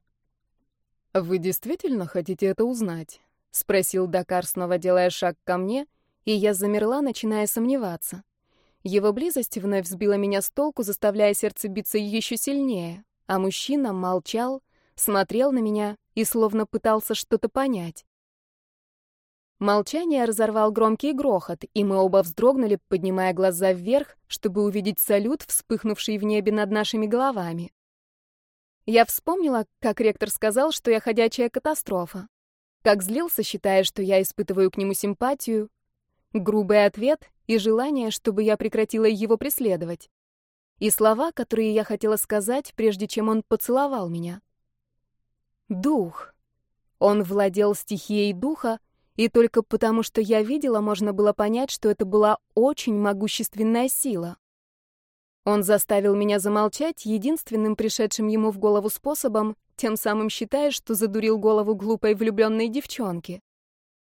«Вы действительно хотите это узнать?» — спросил Дакар, снова делая шаг ко мне, и я замерла, начиная сомневаться. Его близость вновь сбила меня с толку, заставляя сердце биться еще сильнее, а мужчина молчал, смотрел на меня и словно пытался что-то понять. Молчание разорвал громкий грохот, и мы оба вздрогнули, поднимая глаза вверх, чтобы увидеть салют, вспыхнувший в небе над нашими головами. Я вспомнила, как ректор сказал, что я ходячая катастрофа. Как злился, считая, что я испытываю к нему симпатию. Грубый ответ и желание, чтобы я прекратила его преследовать. И слова, которые я хотела сказать, прежде чем он поцеловал меня. Дух. Он владел стихией духа, и только потому, что я видела, можно было понять, что это была очень могущественная сила. Он заставил меня замолчать единственным пришедшим ему в голову способом, тем самым считая, что задурил голову глупой влюбленной девчонки.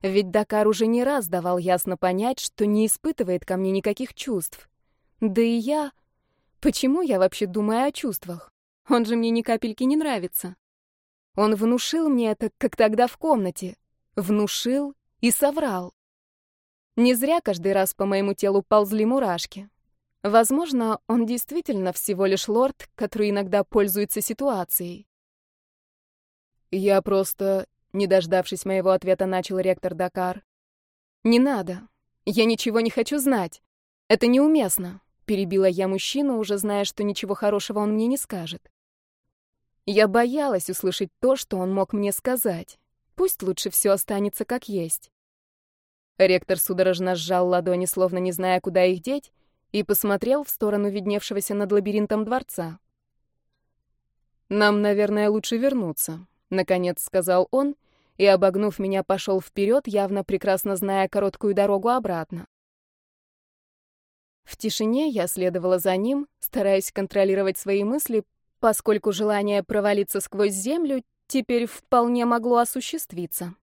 Ведь Дакар уже не раз давал ясно понять, что не испытывает ко мне никаких чувств. Да и я... Почему я вообще думаю о чувствах? Он же мне ни капельки не нравится. Он внушил мне это, как тогда в комнате. Внушил и соврал. Не зря каждый раз по моему телу ползли мурашки. Возможно, он действительно всего лишь лорд, который иногда пользуется ситуацией. Я просто, не дождавшись моего ответа, начал ректор Дакар. Не надо. Я ничего не хочу знать. Это неуместно, перебила я мужчину, уже зная, что ничего хорошего он мне не скажет. Я боялась услышать то, что он мог мне сказать. Пусть лучше все останется как есть. Ректор судорожно сжал ладони, словно не зная, куда их деть, и посмотрел в сторону видневшегося над лабиринтом дворца. «Нам, наверное, лучше вернуться», — наконец сказал он, и, обогнув меня, пошел вперед, явно прекрасно зная короткую дорогу обратно. В тишине я следовала за ним, стараясь контролировать свои мысли, поскольку желание провалиться сквозь землю теперь вполне могло осуществиться.